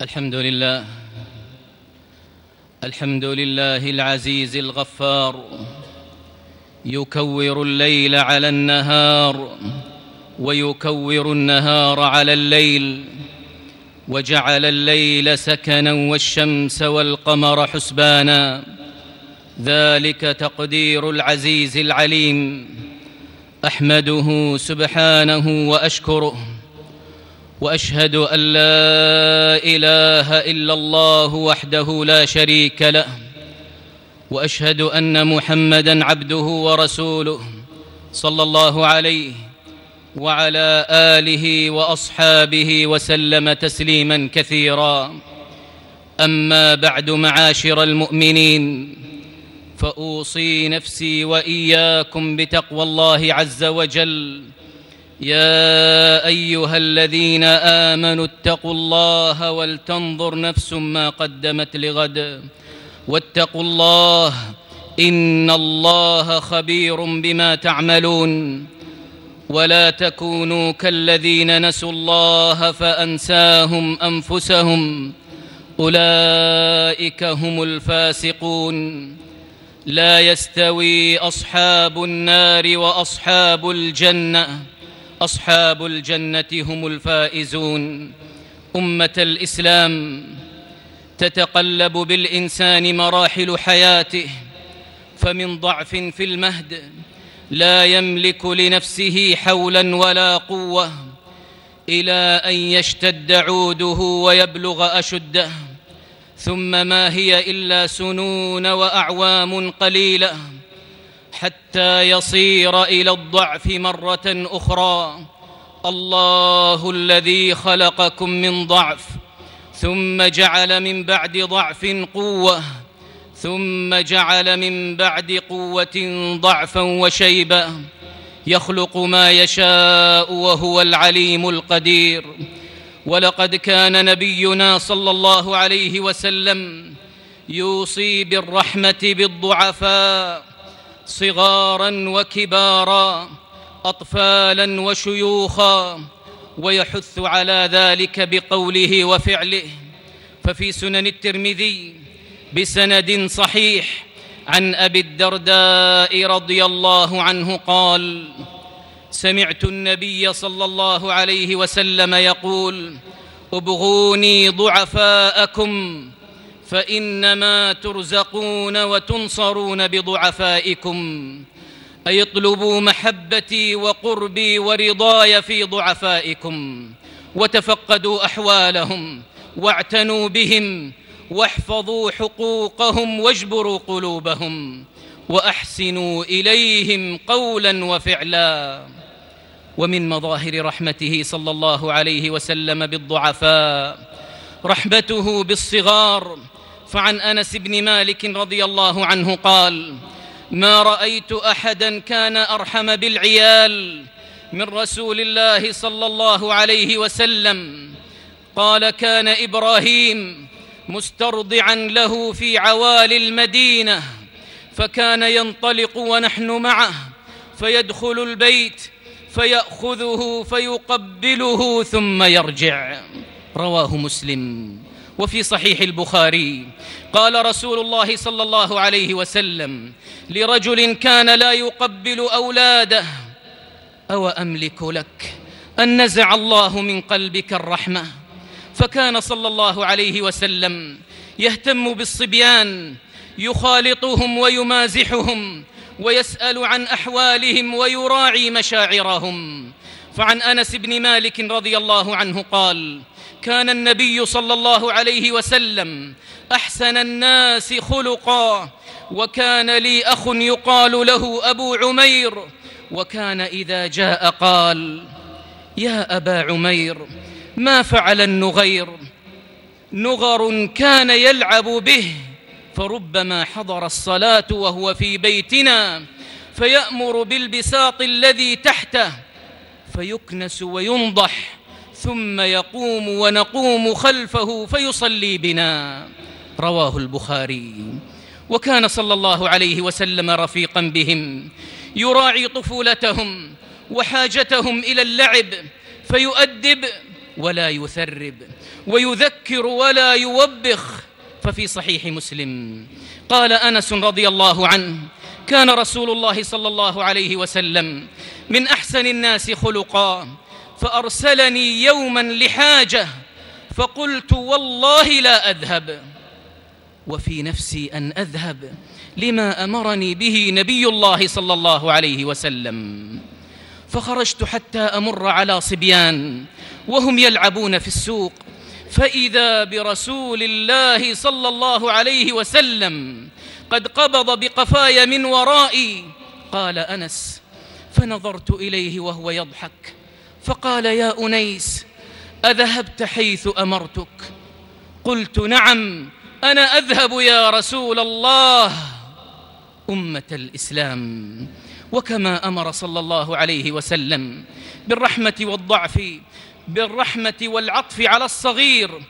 الحمد لله الحمد لله العزيز الغفار يكور الليل على النهار ويكور النهار على الليل وجعل الليل سكنا والشمس والقمر حسبانا ذلك تقدير العزيز العليم أحمده سبحانه وأشكره. وأشهد أن لا إله إلا الله وحده لا شريك له وأشهد أن محمدا عبده ورسوله صلى الله عليه وعلى آله وأصحابه وسلم تسليما كثيرا. أما بعد معاشر المؤمنين فأوصي نفسي وإياكم بتقوى الله عز وجل يا أيها الذين آمنوا اتقوا الله ولتنظر نفس ما قدمت لغد. واتقوا الله إن الله خبير بما تعملون. ولا تكونوا كالذين نسوا الله فأنساهم أنفسهم. أولئك هم الفاسقون. لا يستوي أصحاب النار وأصحاب الجنة. أصحاب الجنة هم الفائزون. أمة الإسلام تتقلب بالإنسان مراحل حياته فمن ضعف في المهد لا يملك لنفسه حولا ولا قوة إلى أن يشتد عوده ويبلغ أشده. ثم ما هي إلا سنون وأعوام قليلة حتى يصير إلى الضعف مرة أخرى. الله الذي خلقكم من ضعف ثم جعل من بعد ضعف قوة ثم جعل من بعد قوة ضعفا وشيبا يخلق ما يشاء وهو العليم القدير. ولقد كان نبينا صلى الله عليه وسلم يوصي بالرحمة بالضعفاء صغارا وكبارا أطفالا وشيوخا ويحث على ذلك بقوله وفعله. ففي سنن الترمذي بسند صحيح عن أبي الدرداء رضي الله عنه قال سمعت النبي صلى الله عليه وسلم يقول ابغوني ضعفاءكم فإنما ترزقون وتنصرون بضعفائكم أي اطلبوا محبتي وقربي ورضاي في ضعفائكم وتفقدوا أحوالهم واعتنوا بهم واحفظوا حقوقهم واجبروا قلوبهم وأحسنوا إليهم قولا وفعلا. ومن مظاهر رحمته صلى الله عليه وسلم بالضعفاء رحمته بالصغار فعن أنس بن مالك رضي الله عنه قال ما رأيت أحدا كان أرحم بالعيال من رسول الله صلى الله عليه وسلم. قال كان إبراهيم مسترضعا له في عوالي المدينة فكان ينطلق ونحن معه فيدخل البيت فيأخذه فيقبله ثم يرجع. رواه مسلم. وفي صحيح البخاري قال رسول الله صلى الله عليه وسلم لرجل كان لا يقبل أولاده أو أملك لك أن نزع الله من قلبك الرحمة؟ فكان صلى الله عليه وسلم يهتم بالصبيان يخالطهم ويمازحهم ويسأل عن أحوالهم ويراعي مشاعرهم. فعن أنس بن مالك رضي الله عنه قال كان النبي صلى الله عليه وسلم أحسن الناس خلقا وكان لي أخ يقال له أبو عمير وكان إذا جاء قال يا أبا عمير ما فعل النغير؟ نغر كان يلعب به فربما حضر الصلاة وهو في بيتنا فيأمر بالبساط الذي تحته فيكنس وينضح ثم يقوم ونقوم خلفه فيصلي بنا. رواه البخاري. وكان صلى الله عليه وسلم رفيقا بهم يراعي طفولتهم وحاجتهم إلى اللعب فيؤدب ولا يثرب ويذكر ولا يوبخ. ففي صحيح مسلم قال أنس رضي الله عنه كان رسول الله صلى الله عليه وسلم من أحسن الناس خلقا فأرسلني يوما لحاجة فقلت والله لا أذهب. وفي نفسي أن أذهب لما أمرني به نبي الله صلى الله عليه وسلم. فخرجت حتى أمر على صبيان وهم يلعبون في السوق فإذا برسول الله صلى الله عليه وسلم قد قبض بقفاي من ورائي. قال أنس فنظرت إليه وهو يضحك. فقال يا أنيس أذهبت حيث أمرتك؟ قلت نعم أنا أذهب يا رسول الله. أمة الإسلام. وكما أمر صلى الله عليه وسلم بالرحمة والضعف بالرحمة والعطف على الصغير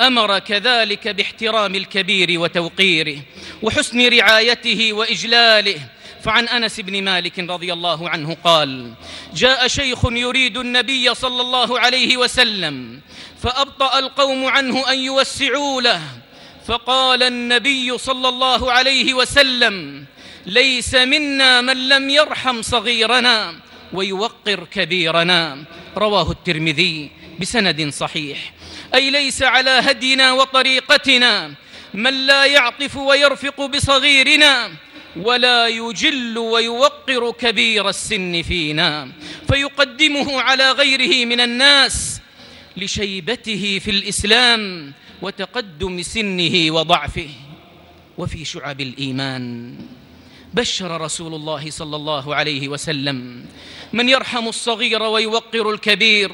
أمر كذلك باحترام الكبير وتوقيره وحسن رعايته وإجلاله. فعن أنس بن مالك رضي الله عنه قال جاء شيخ يريد النبي صلى الله عليه وسلم فأبطأ القوم عنه أن يوسعوا له. فقال النبي صلى الله عليه وسلم ليس منا من لم يرحم صغيرنا ويوقر كبيرنا. رواه الترمذي بسند صحيح. أي ليس على هدينا وطريقتنا من لا يعطف ويرفق بصغيرنا ولا يجل ويوقر كبير السن فينا فيقدمه على غيره من الناس لشيبته في الإسلام وتقدم سنه وضعفه وفي شعب الإيمان. بشر رسول الله صلى الله عليه وسلم من يرحم الصغير ويوقر الكبير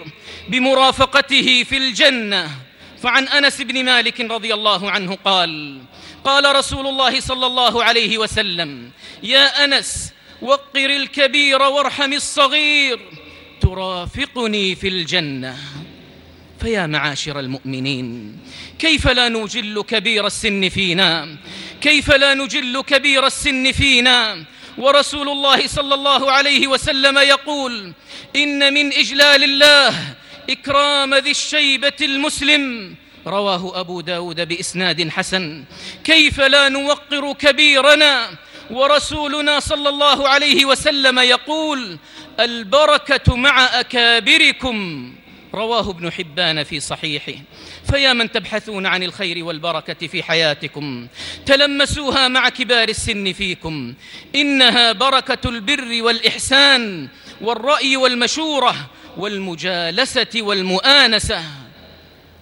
بمرافقته في الجنة. فعن أنس بن مالك رضي الله عنه قال قال رسول الله صلى الله عليه وسلم يا أنس وقر الكبير وارحم الصغير ترافقني في الجنة. فيا معاشر المؤمنين كيف لا نجل كبير السن فينا؟ كيف لا نجل كبير السن فينا؟ ورسول الله صلى الله عليه وسلم يقول إن من إجلال الله إكرام ذي الشيبة المسلم. رواه أبو داود بإسناد حسن. كيف لا نوقر كبيرنا؟ ورسولنا صلى الله عليه وسلم يقول البركة مع أكابركم. رواه ابن حبان في صحيحه. فيا من تبحثون عن الخير والبركة في حياتكم تلمسوها مع كبار السن فيكم. إنها بركة البر والإحسان والرأي والمشورة والمجالسة والمؤانسة.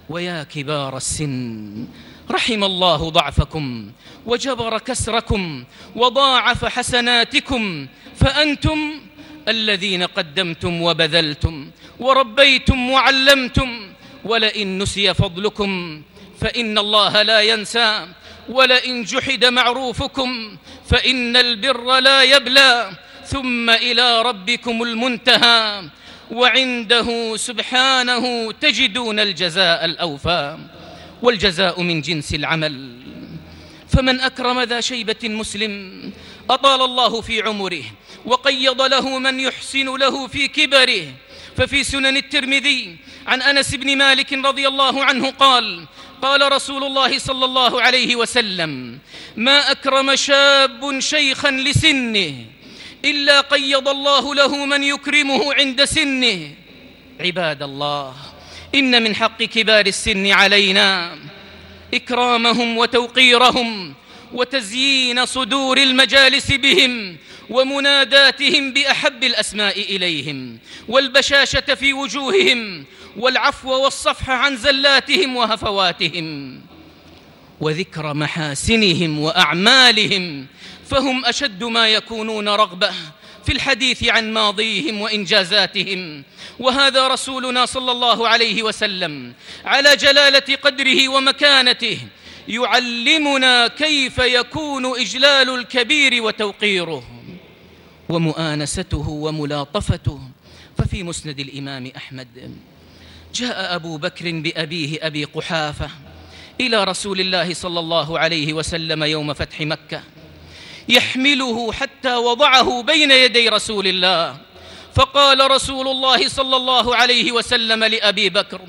ويا كبار السن رحم الله ضعفكم وجبر كسركم وضاعف حسناتكم فأنتم الذين قدمتم وبذلتم وربيتم وعلمتم ولئن نسي فضلكم فإن الله لا ينسى ولئن جحد معروفكم فإن البر لا يبلى ثم إلى ربكم المنتهى وعنده سبحانه تجدون الجزاء الأوفى والجزاء من جنس العمل فمن أكرم ذا شيبة مسلم أطال الله في عمره وقيض له من يحسن له في كبره. ففي سنن الترمذي عن أنس بن مالك رضي الله عنه قال قال رسول الله صلى الله عليه وسلم ما أكرم شاب شيخا لسنه إلا قيض الله له من يكرمه عند سنه. عباد الله إن من حق كبار السن علينا إكرامهم وتوقيرهم وتزيين صدور المجالس بهم ومناداتهم بأحب الأسماء إليهم والبشاشة في وجوههم والعفو والصفح عن زلاتهم وهفواتهم وذكر محاسنهم وأعمالهم فهم أشد ما يكونون رغبة في الحديث عن ماضيهم وإنجازاتهم وهذا رسولنا صلى الله عليه وسلم على جلالة قدره ومكانته يعلمنا كيف يكون إجلال الكبير وتوقيره ومؤانسته وملاطفته ففي مسند الإمام أحمد جاء أبو بكر بأبيه أبي قحافة إلى رسول الله صلى الله عليه وسلم يوم فتح مكة يحمله حتى وضعه بين يدي رسول الله. فقال رسول الله صلى الله عليه وسلم لأبي بكر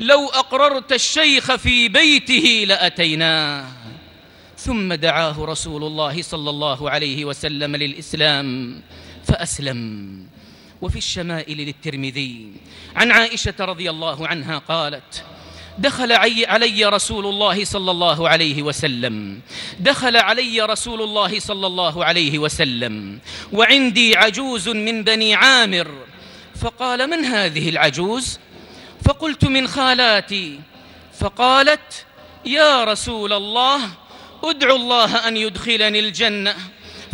لو أقررت الشيخ في بيته لأتيناه ثم دعاه رسول الله صلى الله عليه وسلم للإسلام فأسلم. وفي الشمائل للترمذي عن عائشة رضي الله عنها قالت دخل علي رسول الله صلى الله عليه وسلم. دخل علي رسول الله صلى الله عليه وسلم. وعندي عجوز من بني عامر. فقال من هذه العجوز؟ فقلت من خالاتي. فقالت يا رسول الله ادعو الله أن يدخلني الجنة.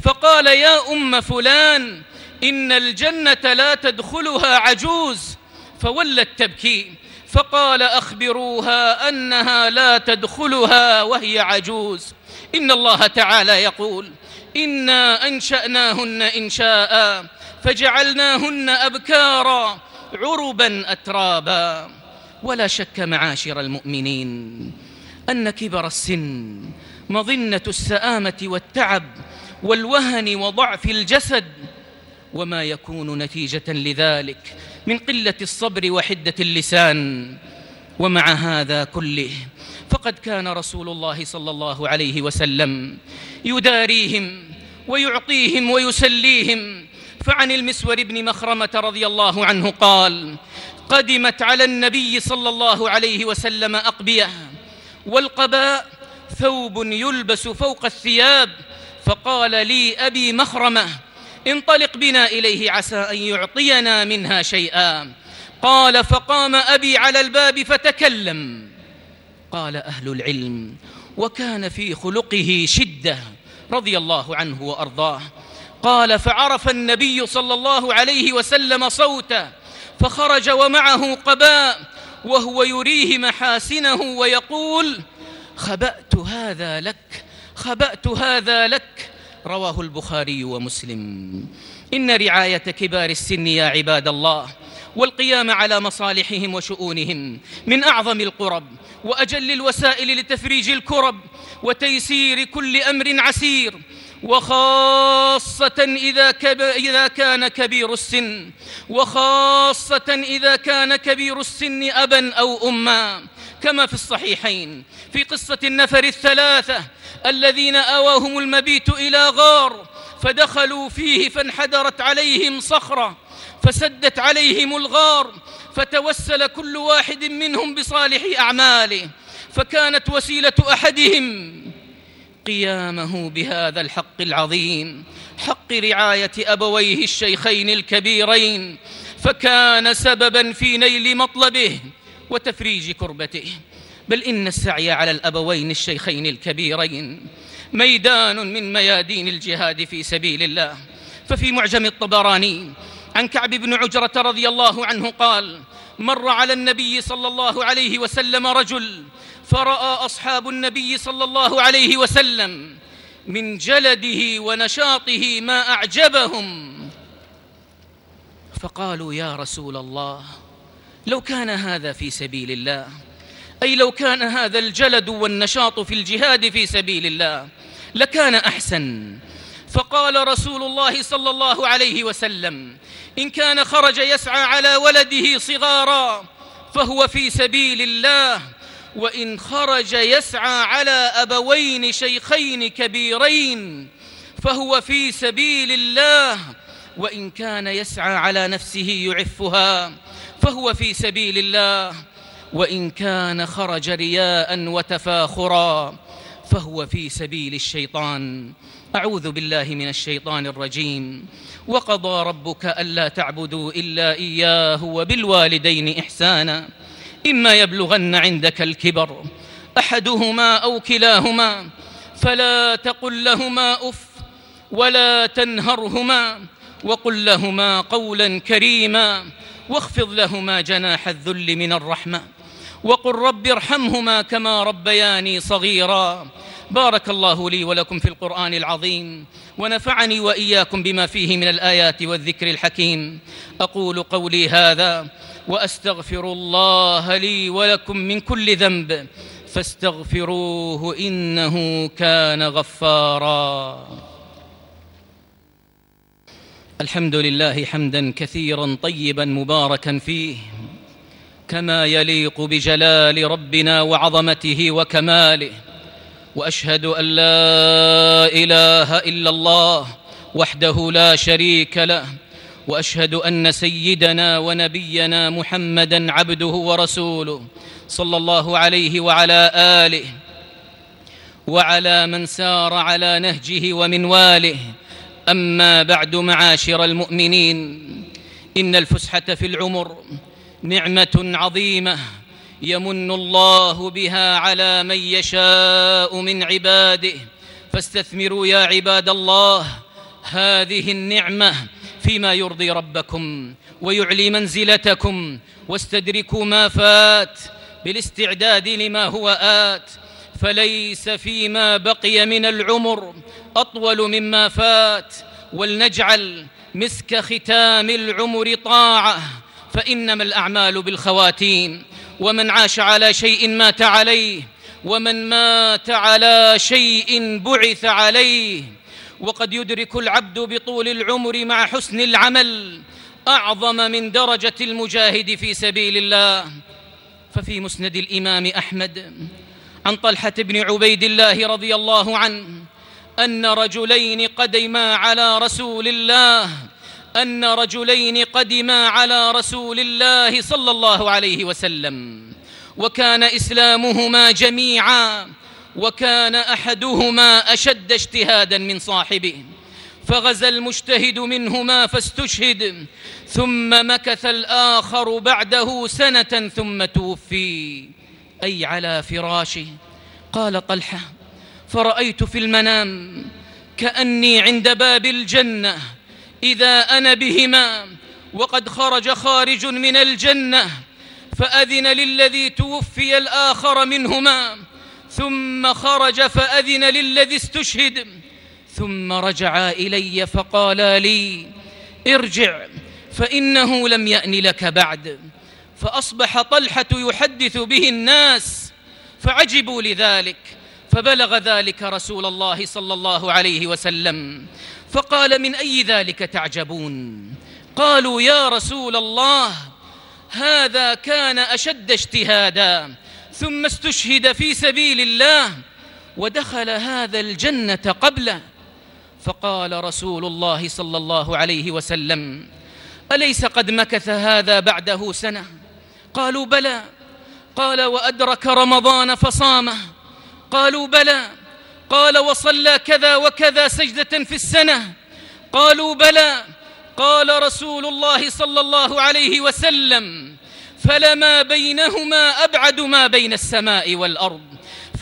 فقال يا أم فلان إن الجنة لا تدخلها عجوز. فولت تبكي فقال أخبروها أنها لا تدخلها وهي عجوز. إن الله تعالى يقول إنا أنشأناهن إنشاء فجعلناهن أبكارا عربا اترابا. ولا شك معاشر المؤمنين أن كبر السن مظنة السآمة والتعب والوهن وضعف الجسد وما يكون نتيجة لذلك من قلة الصبر وحدة اللسان ومع هذا كله فقد كان رسول الله صلى الله عليه وسلم يداريهم ويعطيهم ويسليهم فعن المسور بن مخرمة رضي الله عنه قال قدمت على النبي صلى الله عليه وسلم أقبية والقباء ثوب يلبس فوق الثياب فقال لي أبي مخرمة انطلق بنا إليه عسى أن يعطينا منها شيئا. قال فقام أبي على الباب فتكلم. قال أهل العلم وكان في خلقه شدة رضي الله عنه وأرضاه. قال فعرف النبي صلى الله عليه وسلم صوته فخرج ومعه قباء وهو يريه محاسنه ويقول خبأت هذا لك خبأت هذا لك رواه البخاري ومسلم. إن رعاية كبار السن يا عباد الله والقيام على مصالحهم وشؤونهم من أعظم القرب وأجل الوسائل لتفريج الكرب وتيسير كل أمر عسير وخاصة إذا, كب... إذا كان كبير السن وخاصة إذا كان كبير السن أبا أو أما. كما في الصحيحين في قصة النفر الثلاثة الذين آواهم المبيت إلى غار فدخلوا فيه فانحدرت عليهم صخرة فسدت عليهم الغار فتوسل كل واحد منهم بصالح أعماله فكانت وسيلة أحدهم قيامه بهذا الحق العظيم حق رعاية أبويه الشيخين الكبيرين فكان سببا في نيل مطلبه وتفريج كربته. بل إن السعي على الأبوين الشيخين الكبيرين ميدان من ميادين الجهاد في سبيل الله. ففي معجم الطبراني عن كعب بن عجرة رضي الله عنه قال مر على النبي صلى الله عليه وسلم رجل فرأى أصحاب النبي صلى الله عليه وسلم من جلده ونشاطه ما أعجبهم. فقالوا يا رسول الله لو كان هذا في سبيل الله أي لو كان هذا الجلد والنشاط في الجهاد في سبيل الله لكان أحسن. فقال رسول الله صلى الله عليه وسلم إن كان خرج يسعى على ولده صغارا فهو في سبيل الله وإن خرج يسعى على أبوين شيخين كبيرين فهو في سبيل الله وإن كان يسعى على نفسه يعفها. فهو في سبيل الله. وإن كان خرج رياء وتفاخرا فهو في سبيل الشيطان. أعوذ بالله من الشيطان الرجيم. وقضى ربك ألا تعبدوا إلا إياه وبالوالدين إحسانا. إما يبلغن عندك الكبر أحدهما أو كلاهما فلا تقل لهما أف ولا تنهرهما وقل لهما قولا كريما واخفض لهما جناح الذل من الرحمة وقل رب ارحمهما كما ربياني صغيرا. بارك الله لي ولكم في القرآن العظيم ونفعني وإياكم بما فيه من الآيات والذكر الحكيم. أقول قولي هذا وأستغفر الله لي ولكم من كل ذنب فاستغفروه إنه كان غفارا. الحمد لله حمدا كثيرا طيبا مباركا فيه كما يليق بجلال ربنا وعظمته وكماله وأشهد أن لا إله إلا الله وحده لا شريك له وأشهد أن سيدنا ونبينا محمدا عبده ورسوله صلى الله عليه وعلى آله وعلى من سار على نهجه ومنواله أما بعد معاشر المؤمنين إن الفسحة في العمر نعمة عظيمة يمن الله بها على من يشاء من عباده. فاستثمروا يا عباد الله هذه النعمة فيما يرضي ربكم ويعلي منزلتكم واستدركوا ما فات بالاستعداد لما هو آت. فليس فيما بقي من العمر أطول مما فات ولنجعل مسك ختام العمر طاعة فإنما الأعمال بالخواتيم. ومن عاش على شيء مات عليه ومن مات على شيء بعث عليه. وقد يدرك العبد بطول العمر مع حسن العمل أعظم من درجة المجاهد في سبيل الله. ففي مسند الإمام أحمد عن طلحة بن عبيد الله رضي الله عنه أن رجلين قدما على رسول الله أن رجلين قدما على رسول الله صلى الله عليه وسلم. وكان إسلامهما جميعا وكان أحدهما أشد اجتهادا من صاحبه. فغزا المجتهد منهما فاستشهد ثم مكث الآخر بعده سنة ثم توفي. أي على فراشه قال طلحة فرأيت في المنام كأني عند باب الجنة إذا أنا بهما وقد خرج خارج من الجنة فأذن للذي توفي الآخر منهما ثم خرج فأذن للذي استشهد ثم رجعا إلي فقالا لي ارجع فإنه لم يأن لك بعد. فأصبح طلحة يحدث به الناس فعجبوا لذلك فبلغ ذلك رسول الله صلى الله عليه وسلم. فقال من أي ذلك تعجبون؟ قالوا يا رسول الله هذا كان أشد اجتهادا ثم استشهد في سبيل الله ودخل هذا الجنة قبله. فقال رسول الله صلى الله عليه وسلم أليس قد مكث هذا بعده سنة؟ قالوا بلى. قال وأدرك رمضان فصامه قالوا بلى. قال وصلى كذا وكذا سجدة في السنة. قالوا بلى. قال رسول الله صلى الله عليه وسلم فلما بينهما أبعد ما بين السماء والأرض.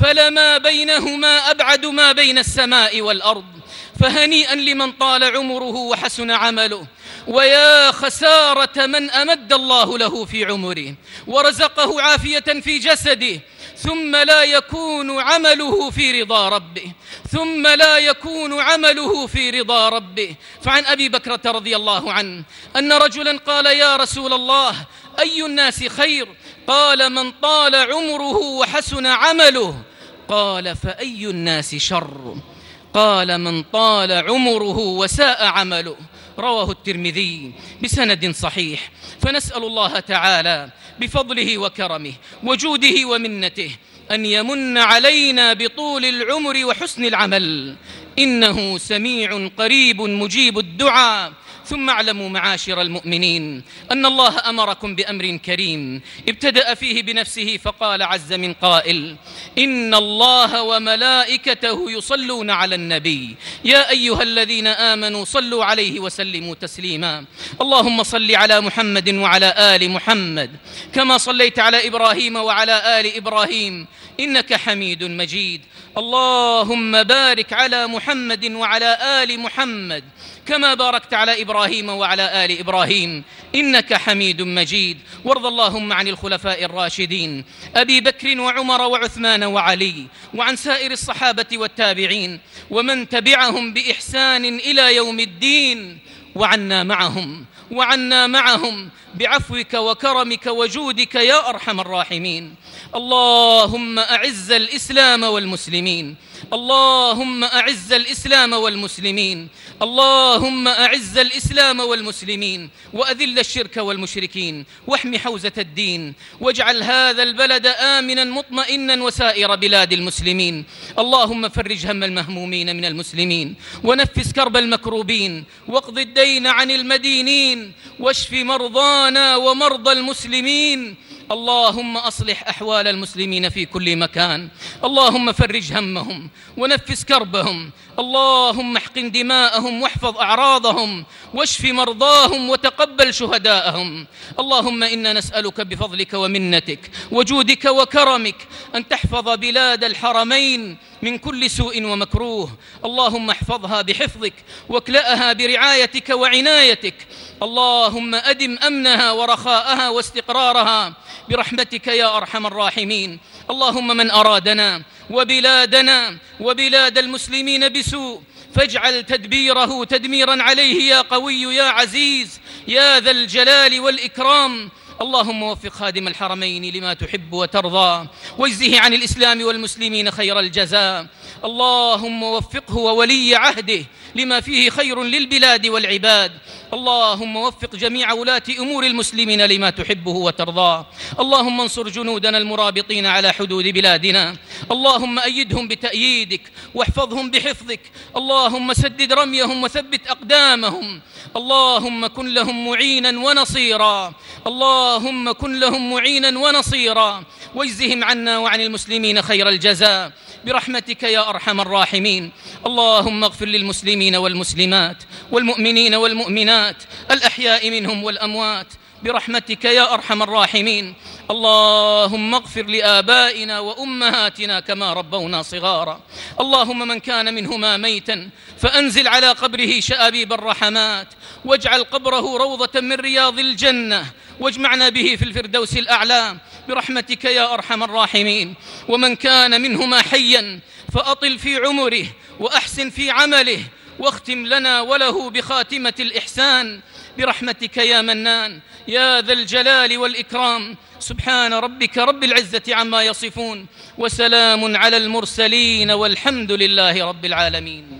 فلما بينهما أبعد ما بين السماء والأرض. فهنيئا لمن طال عمره وحسن عمله. ويا خسارة من أمد الله له في عمره ورزقه عافية في جسده ثم لا يكون عمله في رضا ربه ثم لا يكون عمله في رضا ربه. فعن أبي بكرة رضي الله عنه أن رجلا قال يا رسول الله أي الناس خير؟ قال من طال عمره وحسن عمله. قال فأي الناس شر؟ قال من طال عمره وساء عمله. رواه الترمذي بسند صحيح. فنسأل الله تعالى بفضله وكرمه وجوده ومنته أن يمن علينا بطول العمر وحسن العمل. إنه سميع قريب مجيب الدعاء. ثم اعلموا معاشر المؤمنين أن الله أمركم بأمر كريم. ابتدأ فيه بنفسه فقال عز من قائل إن الله وملائكته يصلون على النبي. يا أيها الذين آمنوا صلوا عليه وسلموا تسليما. اللهم صل على محمد وعلى آل محمد كما صليت على إبراهيم وعلى آل إبراهيم. إنك حميد مجيد. اللهم بارك على محمد وعلى آل محمد كما باركت على إبراهيم وعلى آل إبراهيم. إنك حميد مجيد. وارض اللهم عن الخلفاء الراشدين أبي بكر وعمر وعثمان وعلي وعن سائر الصحابة والتابعين ومن تبعهم بإحسان إلى يوم الدين. وعنا معهم وعنا معهم بعفوك وكرمك وجودك يا أرحم الراحمين. اللهم أعز الإسلام والمسلمين. اللهم أعز الإسلام والمسلمين. اللهم أعز الإسلام والمسلمين. وأذل الشرك والمشركين. واحم حوزة الدين. واجعل هذا البلد آمنا مطمئنا وسائر بلاد المسلمين. اللهم فرج هم المهمومين من المسلمين. ونفس كرب المكروبين. واقض الدين عن المدينين. واشف مرضانا ومرضى المسلمين. اللهم أصلح أحوال المسلمين في كل مكان. اللهم فرج همهم ونفس كربهم. اللهم احقن دماءهم واحفظ أعراضهم واشف مرضاهم وتقبل شهداءهم. اللهم إنا نسألك بفضلك ومنتك وجودك وكرمك أن تحفظ بلاد الحرمين من كل سوء ومكروه. اللهم احفظها بحفظك واكلأها برعايتك وعنايتك. اللهم أدم أمنها ورخاءها واستقرارها. برحمتك يا أرحم الراحمين. اللهم من أرادنا وبلادنا وبلاد المسلمين بسوء فاجعل تدبيره تدميرا عليه يا قوي يا عزيز يا ذا الجلال والإكرام. اللهم وفق خادم الحرمين لما تحب وترضى واجزه عن الإسلام والمسلمين خير الجزاء. اللهم وفقه وولي عهده لما فيه خير للبلاد والعباد. اللهم وفق جميع ولاة أمور المسلمين لما تحبه وترضاه. اللهم انصر جنودنا المرابطين على حدود بلادنا. اللهم أيدهم بتأييدك واحفظهم بحفظك. اللهم سدد رميهم وثبت أقدامهم. اللهم كن لهم معينا ونصيرا. اللهم كن لهم معينا ونصيرا. واجزهم عنا وعن المسلمين خير الجزاء. برحمتك يا أرحم الراحمين. اللهم اغفر للمسلمين والمسلمات والمؤمنين والمؤمنات الأحياء منهم والأموات برحمتك يا أرحم الراحمين. اللهم اغفر لآبائنا وأمهاتنا كما ربونا صغارا. اللهم من كان منهما ميتا فأنزل على قبره شآبيب الرحمات. واجعل قبره روضة من رياض الجنة. واجمعنا به في الفردوس الأعلى. برحمتك يا أرحم الراحمين. ومن كان منهما حيا فأطل في عمره وأحسن في عمله. واختم لنا وله بخاتمة الإحسان. برحمتك يا منان يا ذا الجلال والإكرام. سبحان ربك رب العزة عما يصفون وسلام على المرسلين والحمد لله رب العالمين.